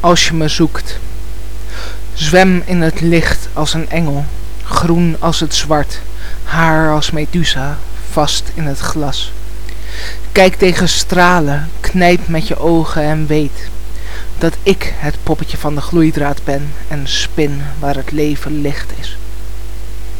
als je me zoekt. Zwem in het licht als een engel, groen als het zwart, haar als Medusa, vast in het glas. Kijk tegen stralen, knijp met je ogen en weet dat ik het poppetje van de gloeidraad ben en spin waar het leven licht is.